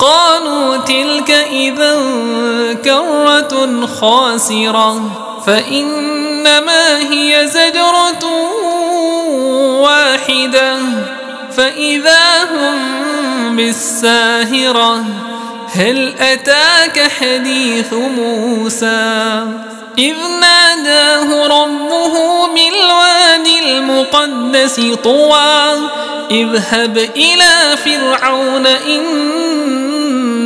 قالوا تلك إذا كرة خاسرة فإنما هي زجرة واحدة فإذا هم بالساهرة هل أتاك حديث موسى؟ إذ ناداه ربه بالواد المقدس طوى إذهب إلى فرعون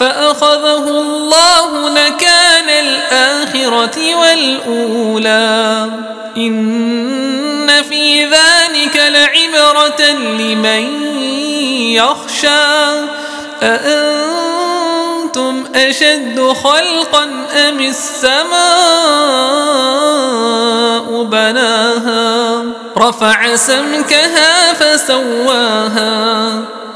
فأخذه الله نكال الآخرة والأولى. إن في ذلك لعبرة لمن يخشى. أأنتم أشد خلقا أم السماء بناها؟ رفع سمكها فسواها.